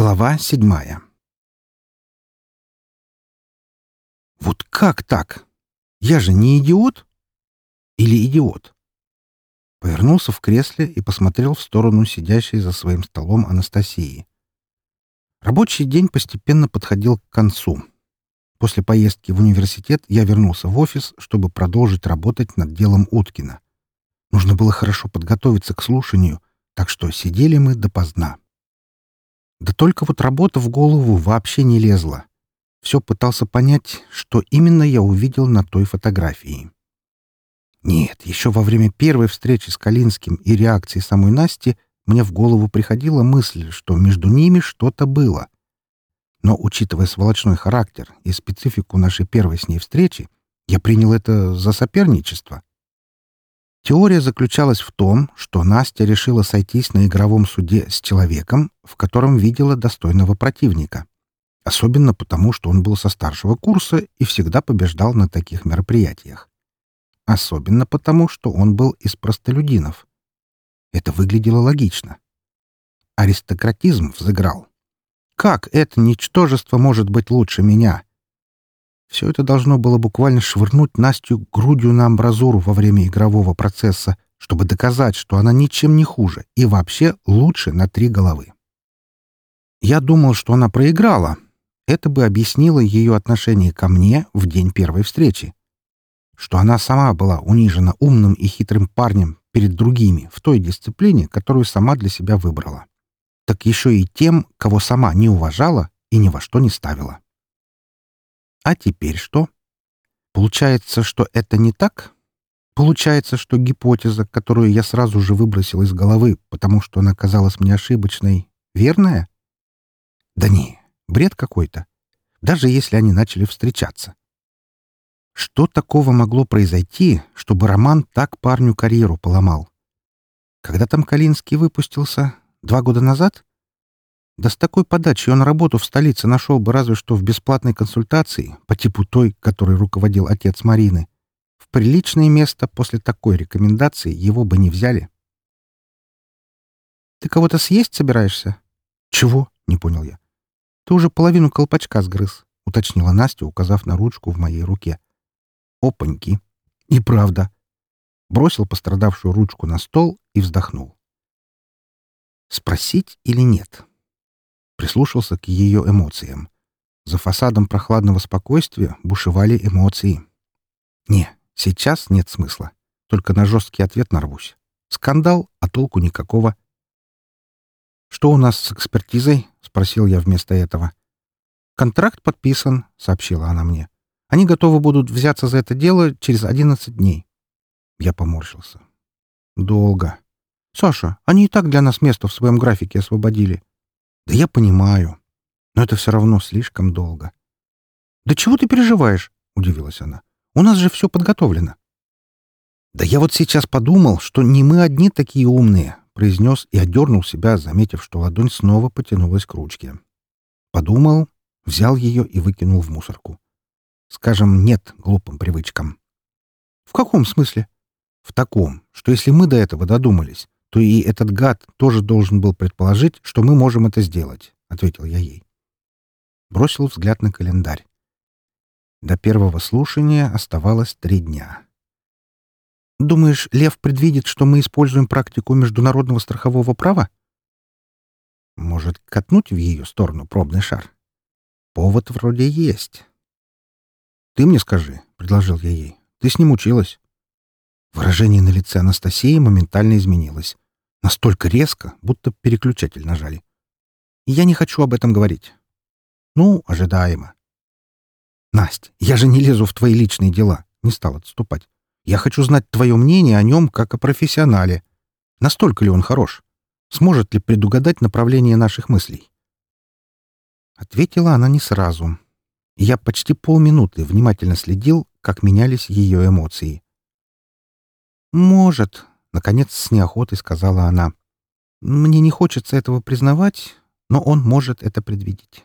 Глава седьмая Вот как так? Я же не идиот? Или идиот? Повернулся в кресле и посмотрел в сторону сидящей за своим столом Анастасии. Рабочий день постепенно подходил к концу. После поездки в университет я вернулся в офис, чтобы продолжить работать над делом Уткина. Нужно было хорошо подготовиться к слушанию, так что сидели мы допоздна. Да только вот работа в голову вообще не лезла. Все пытался понять, что именно я увидел на той фотографии. Нет, еще во время первой встречи с Калинским и реакции самой Насти мне в голову приходила мысль, что между ними что-то было. Но, учитывая сволочной характер и специфику нашей первой с ней встречи, я принял это за соперничество. Теория заключалась в том, что Настя решила сойтись на игровом суде с человеком, в котором видела достойного противника. Особенно потому, что он был со старшего курса и всегда побеждал на таких мероприятиях. Особенно потому, что он был из простолюдинов. Это выглядело логично. Аристократизм взыграл. Как это ничтожество может быть лучше меня? Все это должно было буквально швырнуть Настю грудью на амбразуру во время игрового процесса, чтобы доказать, что она ничем не хуже и вообще лучше на три головы. Я думал, что она проиграла. Это бы объяснило ее отношение ко мне в день первой встречи. Что она сама была унижена умным и хитрым парнем перед другими в той дисциплине, которую сама для себя выбрала. Так еще и тем, кого сама не уважала и ни во что не ставила. А теперь что? Получается, что это не так? Получается, что гипотеза, которую я сразу же выбросил из головы, потому что она казалась мне ошибочной, верная? Да не, бред какой-то. Даже если они начали встречаться. Что такого могло произойти, чтобы Роман так парню карьеру поломал? Когда там Калинский выпустился? Два года назад? Да с такой подачей он работу в столице нашел бы разве что в бесплатной консультации, по типу той, которой руководил отец Марины. В приличное место после такой рекомендации его бы не взяли. «Ты кого-то съесть собираешься?» «Чего?» — не понял я. «Ты уже половину колпачка сгрыз», — уточнила Настя, указав на ручку в моей руке. «Опаньки!» «И правда!» Бросил пострадавшую ручку на стол и вздохнул. «Спросить или нет?» Прислушался к ее эмоциям. За фасадом прохладного спокойствия бушевали эмоции. «Не, сейчас нет смысла. Только на жесткий ответ нарвусь. Скандал, а толку никакого». «Что у нас с экспертизой?» — спросил я вместо этого. «Контракт подписан», — сообщила она мне. «Они готовы будут взяться за это дело через одиннадцать дней». Я поморщился. «Долго. Саша, они и так для нас место в своем графике освободили. Да я понимаю. Но это все равно слишком долго. Да чего ты переживаешь? Удивилась она. У нас же все подготовлено. Да я вот сейчас подумал, что не мы одни такие умные, произнес и отдернул себя, заметив, что ладонь снова потянулась к ручке. Подумал, взял ее и выкинул в мусорку. Скажем, нет глупым привычкам. В каком смысле? В таком, что если мы до этого додумались, то и этот гад тоже должен был предположить, что мы можем это сделать», — ответил я ей. Бросил взгляд на календарь. До первого слушания оставалось три дня. «Думаешь, Лев предвидит, что мы используем практику международного страхового права?» «Может, катнуть в ее сторону пробный шар?» «Повод вроде есть». «Ты мне скажи», — предложил я ей. «Ты с ним училась». Выражение на лице Анастасии моментально изменилось. Настолько резко, будто переключатель нажали. Я не хочу об этом говорить. Ну, ожидаемо. Настя, я же не лезу в твои личные дела. Не стал отступать. Я хочу знать твое мнение о нем как о профессионале. Настолько ли он хорош? Сможет ли предугадать направление наших мыслей? Ответила она не сразу. Я почти полминуты внимательно следил, как менялись ее эмоции. «Может», — наконец с неохотой сказала она. «Мне не хочется этого признавать, но он может это предвидеть».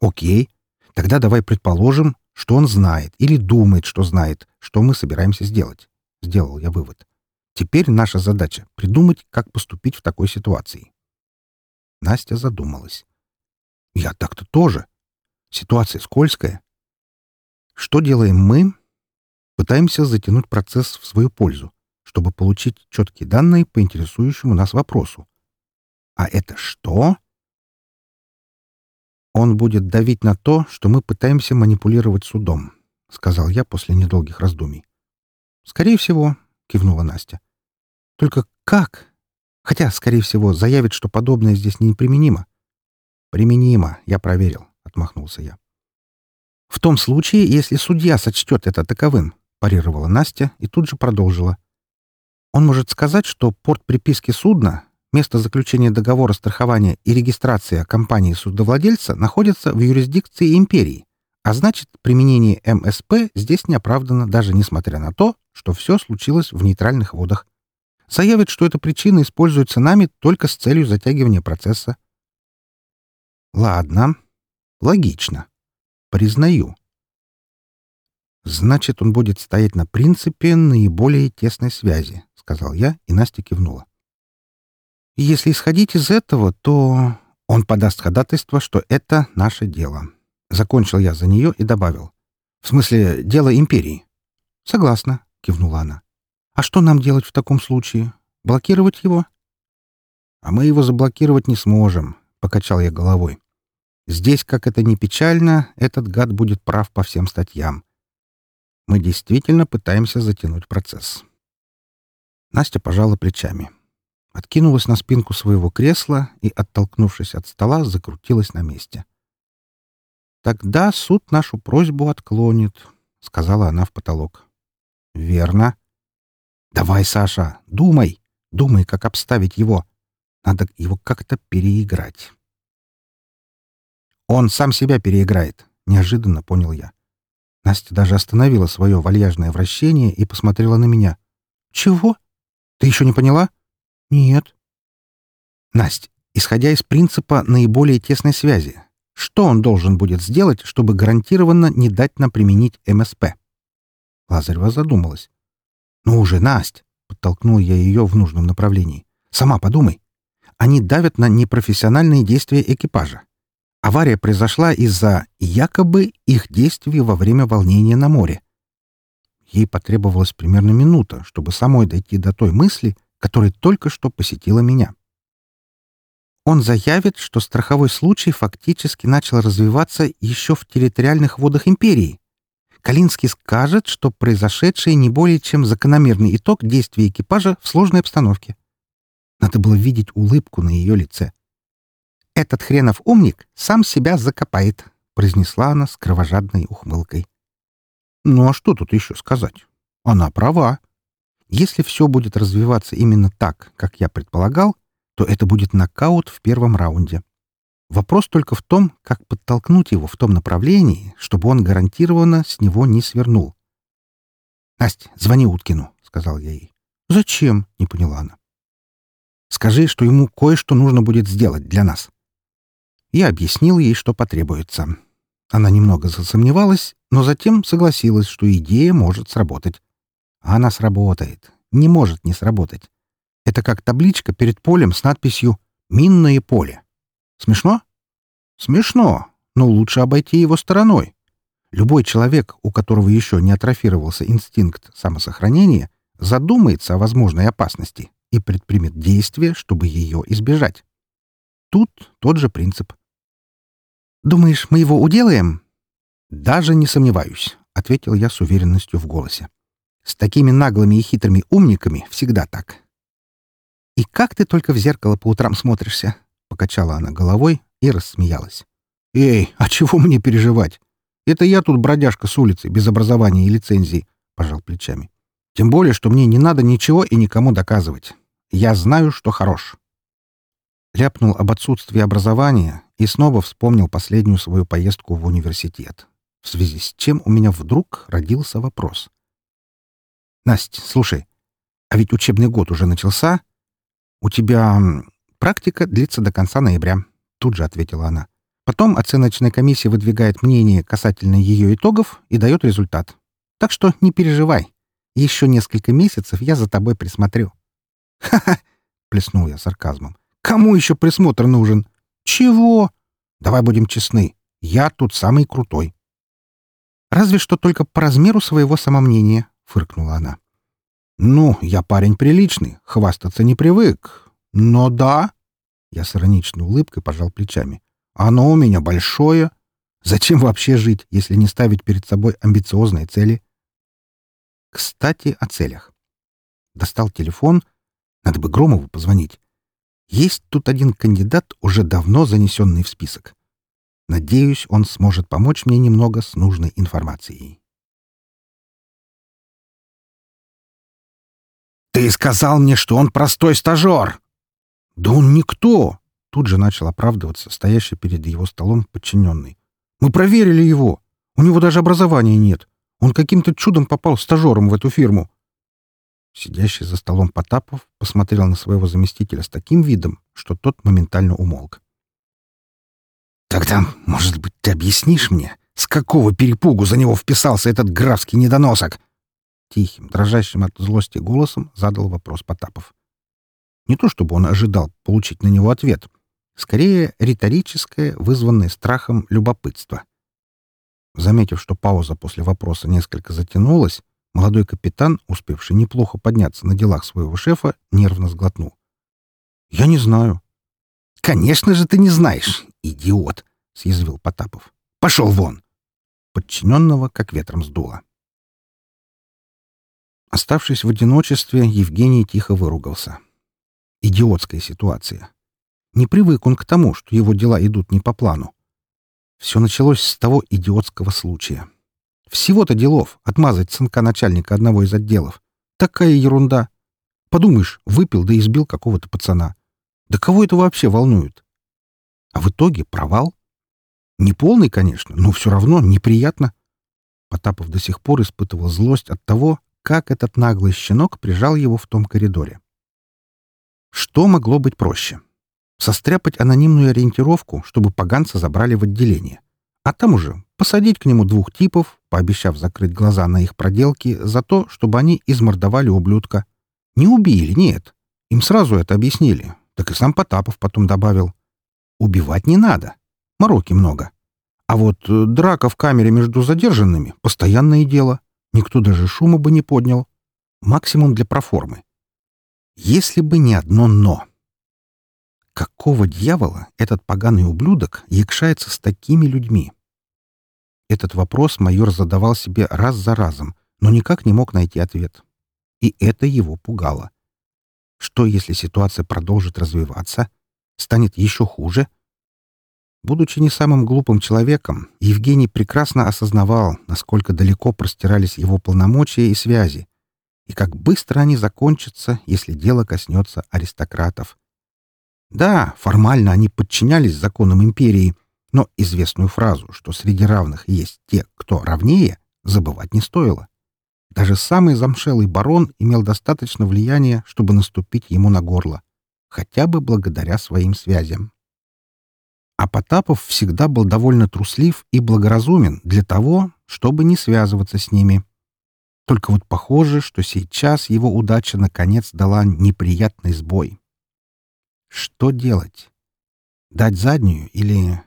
«Окей. Тогда давай предположим, что он знает или думает, что знает, что мы собираемся сделать». Сделал я вывод. Теперь наша задача — придумать, как поступить в такой ситуации. Настя задумалась. Я так-то тоже. Ситуация скользкая. Что делаем мы? Пытаемся затянуть процесс в свою пользу, чтобы получить четкие данные по интересующему нас вопросу. А это что? Он будет давить на то, что мы пытаемся манипулировать судом, сказал я после недолгих раздумий. Скорее всего, кивнула Настя. Только как? Хотя, скорее всего, заявит, что подобное здесь неприменимо. Применимо, я проверил, отмахнулся я. В том случае, если судья сочтет это таковым, парировала Настя и тут же продолжила. Он может сказать, что порт приписки судна, место заключения договора страхования и регистрация компании судовладельца находятся в юрисдикции империи, а значит, применение МСП здесь не оправдано даже несмотря на то, что все случилось в нейтральных водах. Заявит, что эта причина используется нами только с целью затягивания процесса. Ладно. Логично. Признаю. Значит, он будет стоять на принципе наиболее тесной связи, сказал я, и Настя кивнула. если исходить из этого, то он подаст ходатайство, что это наше дело. Закончил я за нее и добавил. В смысле, дело империи. Согласна, кивнула она. А что нам делать в таком случае? Блокировать его? А мы его заблокировать не сможем, покачал я головой. Здесь, как это ни печально, этот гад будет прав по всем статьям. Мы действительно пытаемся затянуть процесс. Настя пожала плечами. Откинулась на спинку своего кресла и, оттолкнувшись от стола, закрутилась на месте. «Тогда суд нашу просьбу отклонит», — сказала она в потолок. «Верно. Давай, Саша, думай. Думай, как обставить его. Надо его как-то переиграть». «Он сам себя переиграет», — неожиданно понял я. Настя даже остановила свое вальяжное вращение и посмотрела на меня. «Чего? Ты еще не поняла?» «Нет». «Настя, исходя из принципа наиболее тесной связи, что он должен будет сделать, чтобы гарантированно не дать нам применить МСП?» Лазарева задумалась. «Ну уже, Настя!» — подтолкнул я ее в нужном направлении. «Сама подумай. Они давят на непрофессиональные действия экипажа. Авария произошла из-за якобы их действий во время волнения на море. Ей потребовалась примерно минута, чтобы самой дойти до той мысли, которая только что посетила меня. Он заявит, что страховой случай фактически начал развиваться еще в территориальных водах империи. Калинский скажет, что произошедшее не более чем закономерный итог действий экипажа в сложной обстановке. Надо было видеть улыбку на ее лице. «Этот хренов умник сам себя закопает», — произнесла она с кровожадной ухмылкой. «Ну а что тут еще сказать? Она права. Если все будет развиваться именно так, как я предполагал, то это будет нокаут в первом раунде. Вопрос только в том, как подтолкнуть его в том направлении, чтобы он гарантированно с него не свернул. «Настя, звони Уткину», — сказал я ей. «Зачем?» — не поняла она. «Скажи, что ему кое-что нужно будет сделать для нас». Я объяснил ей, что потребуется. Она немного засомневалась, но затем согласилась, что идея может сработать. Она сработает. Не может не сработать. Это как табличка перед полем с надписью «Минное поле». Смешно? Смешно, но лучше обойти его стороной. Любой человек, у которого еще не атрофировался инстинкт самосохранения, задумается о возможной опасности и предпримет действия, чтобы ее избежать. Тут тот же принцип. «Думаешь, мы его уделаем?» «Даже не сомневаюсь», — ответил я с уверенностью в голосе. «С такими наглыми и хитрыми умниками всегда так». «И как ты только в зеркало по утрам смотришься?» — покачала она головой и рассмеялась. «Эй, а чего мне переживать? Это я тут бродяжка с улицы, без образования и лицензии», — пожал плечами. «Тем более, что мне не надо ничего и никому доказывать. Я знаю, что хорош». Ляпнул об отсутствии образования и снова вспомнил последнюю свою поездку в университет, в связи с чем у меня вдруг родился вопрос. «Настя, слушай, а ведь учебный год уже начался. У тебя практика длится до конца ноября», — тут же ответила она. «Потом оценочная комиссия выдвигает мнение касательно ее итогов и дает результат. Так что не переживай. Еще несколько месяцев я за тобой присмотрю». «Ха-ха!» — плеснул я сарказмом. «Кому еще присмотр нужен?» «Чего?» Давай будем честны. Я тут самый крутой. Разве что только по размеру своего самомнения, фыркнула она. Ну, я парень приличный, хвастаться не привык. Но да, я с ироничной улыбкой пожал плечами. Оно у меня большое. Зачем вообще жить, если не ставить перед собой амбициозные цели? Кстати, о целях. Достал телефон. Надо бы Громову позвонить. Есть тут один кандидат, уже давно занесенный в список. Надеюсь, он сможет помочь мне немного с нужной информацией. «Ты сказал мне, что он простой стажер!» «Да он никто!» — тут же начал оправдываться стоящий перед его столом подчиненный. «Мы проверили его. У него даже образования нет. Он каким-то чудом попал стажером в эту фирму. Сидящий за столом Потапов посмотрел на своего заместителя с таким видом, что тот моментально умолк. «Тогда, может быть, ты объяснишь мне, с какого перепугу за него вписался этот графский недоносок?» Тихим, дрожащим от злости голосом задал вопрос Потапов. Не то чтобы он ожидал получить на него ответ, скорее риторическое, вызванное страхом любопытство. Заметив, что пауза после вопроса несколько затянулась, Молодой капитан, успевший неплохо подняться на делах своего шефа, нервно сглотнул. «Я не знаю». «Конечно же ты не знаешь, идиот!» — съязвил Потапов. «Пошел вон!» Подчиненного как ветром сдуло. Оставшись в одиночестве, Евгений тихо выругался. Идиотская ситуация. Не привык он к тому, что его дела идут не по плану. Все началось с того идиотского случая. Всего-то делов отмазать сынка начальника одного из отделов. Такая ерунда. Подумаешь, выпил да избил какого-то пацана. Да кого это вообще волнует? А в итоге провал. Не полный, конечно, но все равно неприятно. Потапов до сих пор испытывал злость от того, как этот наглый щенок прижал его в том коридоре. Что могло быть проще? Состряпать анонимную ориентировку, чтобы поганца забрали в отделение. А там уже посадить к нему двух типов, пообещав закрыть глаза на их проделки за то, чтобы они измордовали ублюдка. Не убили, нет. Им сразу это объяснили. Так и сам Потапов потом добавил. Убивать не надо. Мороки много. А вот э, драка в камере между задержанными — постоянное дело. Никто даже шума бы не поднял. Максимум для проформы. Если бы не одно «но». Какого дьявола этот поганый ублюдок якшается с такими людьми? Этот вопрос майор задавал себе раз за разом, но никак не мог найти ответ. И это его пугало. Что, если ситуация продолжит развиваться? Станет еще хуже? Будучи не самым глупым человеком, Евгений прекрасно осознавал, насколько далеко простирались его полномочия и связи, и как быстро они закончатся, если дело коснется аристократов. Да, формально они подчинялись законам империи, но известную фразу, что среди равных есть те, кто равнее, забывать не стоило. Даже самый замшелый барон имел достаточно влияния, чтобы наступить ему на горло, хотя бы благодаря своим связям. А Потапов всегда был довольно труслив и благоразумен для того, чтобы не связываться с ними. Только вот похоже, что сейчас его удача наконец дала неприятный сбой. Что делать? Дать заднюю или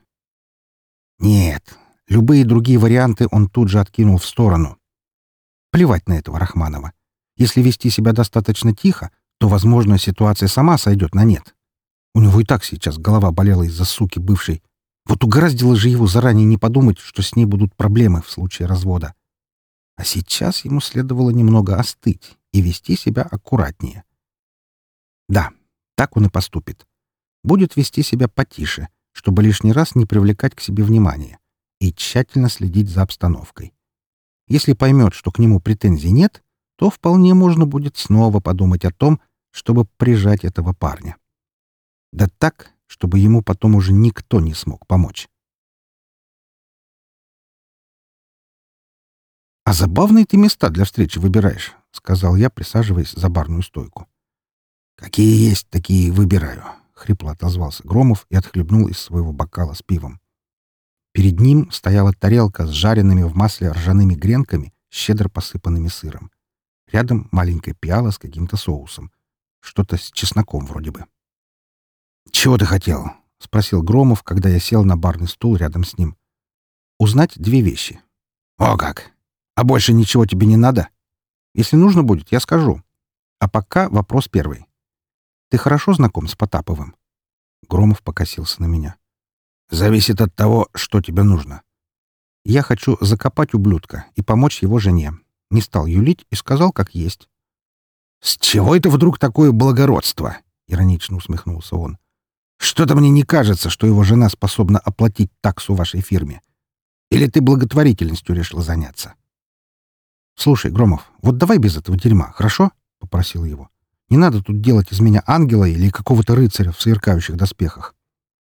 нет, любые другие варианты он тут же откинул в сторону. Плевать на этого Рахманова. Если вести себя достаточно тихо, то, возможно, ситуация сама сойдет на нет. У него и так сейчас голова болела из-за суки бывшей. Вот угораздило же его заранее не подумать, что с ней будут проблемы в случае развода. А сейчас ему следовало немного остыть и вести себя аккуратнее. Да, так он и поступит. Будет вести себя потише, чтобы лишний раз не привлекать к себе внимания, и тщательно следить за обстановкой. Если поймет, что к нему претензий нет, то вполне можно будет снова подумать о том, чтобы прижать этого парня. Да так, чтобы ему потом уже никто не смог помочь. «А забавные ты места для встречи выбираешь», — сказал я, присаживаясь за барную стойку. «Какие есть, такие выбираю», — хрипло отозвался Громов и отхлебнул из своего бокала с пивом. Перед ним стояла тарелка с жареными в масле ржаными гренками, щедро посыпанными сыром. Рядом маленькая пиала с каким-то соусом. Что-то с чесноком вроде бы. «Чего ты хотел?» — спросил Громов, когда я сел на барный стул рядом с ним. «Узнать две вещи». «О как! А больше ничего тебе не надо?» «Если нужно будет, я скажу. А пока вопрос первый. Ты хорошо знаком с Потаповым?» Громов покосился на меня. «Зависит от того, что тебе нужно. Я хочу закопать ублюдка и помочь его жене. Не стал юлить и сказал, как есть. «С чего это вдруг такое благородство?» — иронично усмехнулся он. «Что-то мне не кажется, что его жена способна оплатить таксу вашей фирме. Или ты благотворительностью решил заняться?» «Слушай, Громов, вот давай без этого дерьма, хорошо?» — попросил его. «Не надо тут делать из меня ангела или какого-то рыцаря в сверкающих доспехах.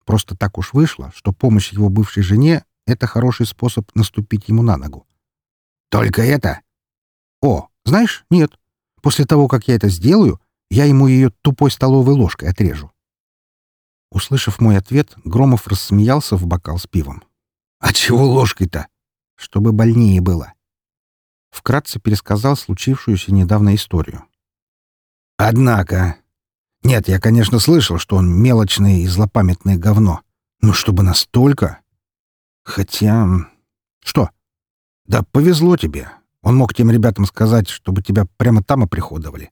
Просто так уж вышло, что помощь его бывшей жене — это хороший способ наступить ему на ногу». «Только это?» «О, знаешь, нет. После того, как я это сделаю, я ему ее тупой столовой ложкой отрежу». Услышав мой ответ, Громов рассмеялся в бокал с пивом. «А чего ложкой-то?» «Чтобы больнее было». Вкратце пересказал случившуюся недавно историю. «Однако...» «Нет, я, конечно, слышал, что он мелочное и злопамятное говно. Но чтобы настолько...» «Хотя...» «Что?» «Да повезло тебе. Он мог тем ребятам сказать, чтобы тебя прямо там оприходовали.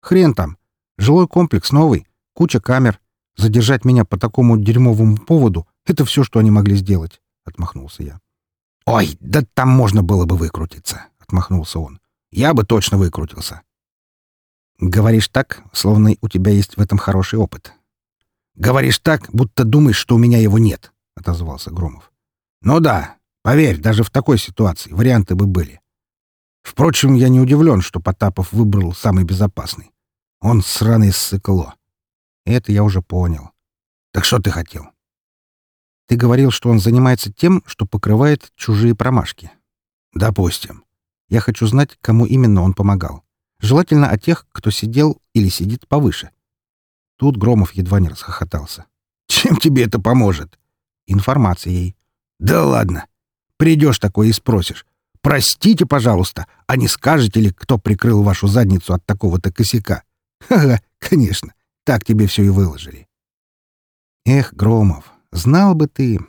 Хрен там. Жилой комплекс новый, куча камер. Задержать меня по такому дерьмовому поводу — это все, что они могли сделать, — отмахнулся я. «Ой, да там можно было бы выкрутиться», — отмахнулся он. «Я бы точно выкрутился». «Говоришь так, словно у тебя есть в этом хороший опыт». «Говоришь так, будто думаешь, что у меня его нет», — отозвался Громов. «Ну да, поверь, даже в такой ситуации варианты бы были. Впрочем, я не удивлен, что Потапов выбрал самый безопасный. Он сраный ссыкло. Это я уже понял. Так что ты хотел? Ты говорил, что он занимается тем, что покрывает чужие промашки. Допустим. Я хочу знать, кому именно он помогал. Желательно о тех, кто сидел или сидит повыше. Тут Громов едва не расхохотался. Чем тебе это поможет? Информацией. Да ладно. Придешь такой и спросишь. Простите, пожалуйста, а не скажете ли, кто прикрыл вашу задницу от такого-то косяка? Ха-ха, конечно, так тебе все и выложили. Эх, Громов, знал бы ты.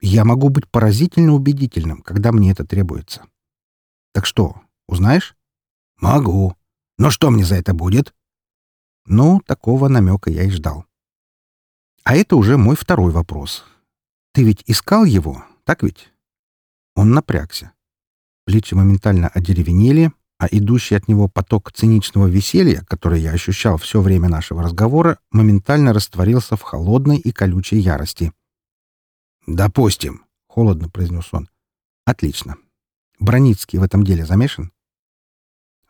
Я могу быть поразительно убедительным, когда мне это требуется. Так что, узнаешь? Могу. Но что мне за это будет? Ну, такого намека я и ждал. А это уже мой второй вопрос. Ты ведь искал его, так ведь? Он напрягся. Плечи моментально одеревенели, а идущий от него поток циничного веселья, который я ощущал все время нашего разговора, моментально растворился в холодной и колючей ярости. «Допустим», — холодно произнес он. «Отлично. Броницкий в этом деле замешан?»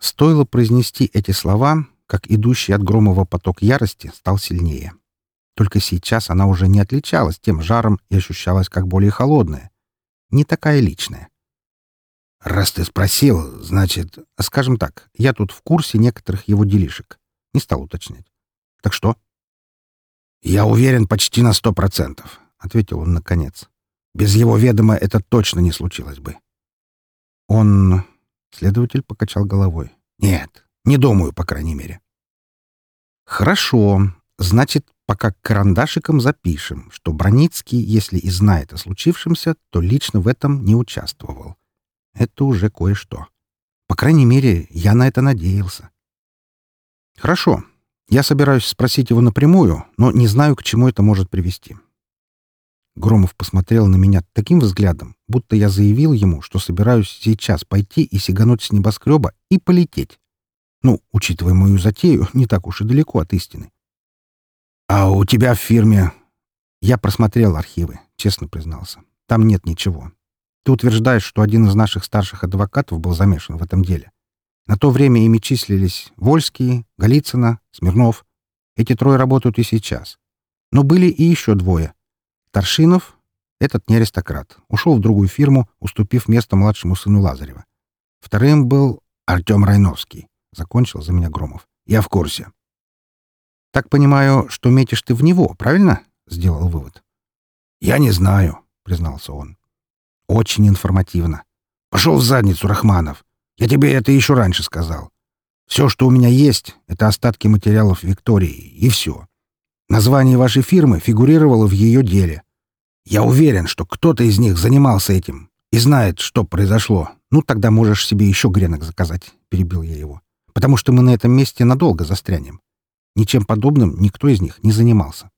Стоило произнести эти слова, как идущий от Громова поток ярости стал сильнее. Только сейчас она уже не отличалась тем жаром и ощущалась как более холодная. Не такая личная. «Раз ты спросил, значит...» «Скажем так, я тут в курсе некоторых его делишек. Не стал уточнять. Так что?» «Я уверен почти на сто процентов», — ответил он наконец. «Без его ведома это точно не случилось бы». «Он...» — следователь покачал головой. «Нет, не думаю, по крайней мере». «Хорошо. Значит, пока карандашиком запишем, что Броницкий, если и знает о случившемся, то лично в этом не участвовал. Это уже кое-что. По крайней мере, я на это надеялся. Хорошо. Я собираюсь спросить его напрямую, но не знаю, к чему это может привести. Громов посмотрел на меня таким взглядом, будто я заявил ему, что собираюсь сейчас пойти и сигануть с небоскреба и полететь. Ну, учитывая мою затею, не так уж и далеко от истины. «А у тебя в фирме...» Я просмотрел архивы, честно признался. Там нет ничего. Ты утверждаешь, что один из наших старших адвокатов был замешан в этом деле. На то время ими числились Вольский, Голицына, Смирнов. Эти трое работают и сейчас. Но были и еще двое. Торшинов, этот не аристократ, ушел в другую фирму, уступив место младшему сыну Лазарева. Вторым был Артем Райновский. Закончил за меня Громов. Я в курсе. «Так понимаю, что метишь ты в него, правильно?» — сделал вывод. «Я не знаю», — признался он. Очень информативно. Пошел в задницу, Рахманов. Я тебе это еще раньше сказал. Все, что у меня есть, это остатки материалов Виктории, и все. Название вашей фирмы фигурировало в ее деле. Я уверен, что кто-то из них занимался этим и знает, что произошло. Ну, тогда можешь себе еще гренок заказать», — перебил я его. «Потому что мы на этом месте надолго застрянем. Ничем подобным никто из них не занимался».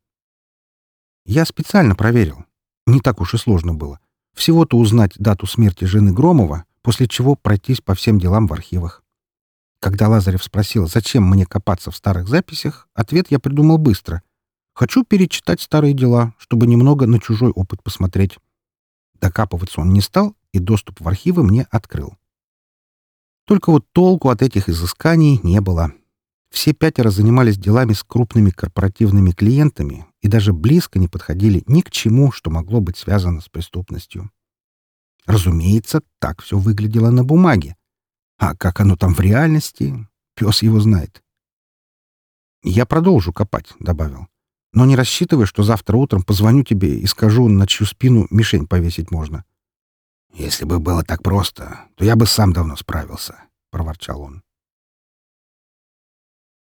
Я специально проверил. Не так уж и сложно было. Всего-то узнать дату смерти жены Громова, после чего пройтись по всем делам в архивах. Когда Лазарев спросил, зачем мне копаться в старых записях, ответ я придумал быстро. Хочу перечитать старые дела, чтобы немного на чужой опыт посмотреть. Докапываться он не стал и доступ в архивы мне открыл. Только вот толку от этих изысканий не было. Все пятеро занимались делами с крупными корпоративными клиентами и даже близко не подходили ни к чему, что могло быть связано с преступностью. Разумеется, так все выглядело на бумаге. А как оно там в реальности, пес его знает. «Я продолжу копать», — добавил. «Но не рассчитывай, что завтра утром позвоню тебе и скажу, на чью спину мишень повесить можно». «Если бы было так просто, то я бы сам давно справился», — проворчал он.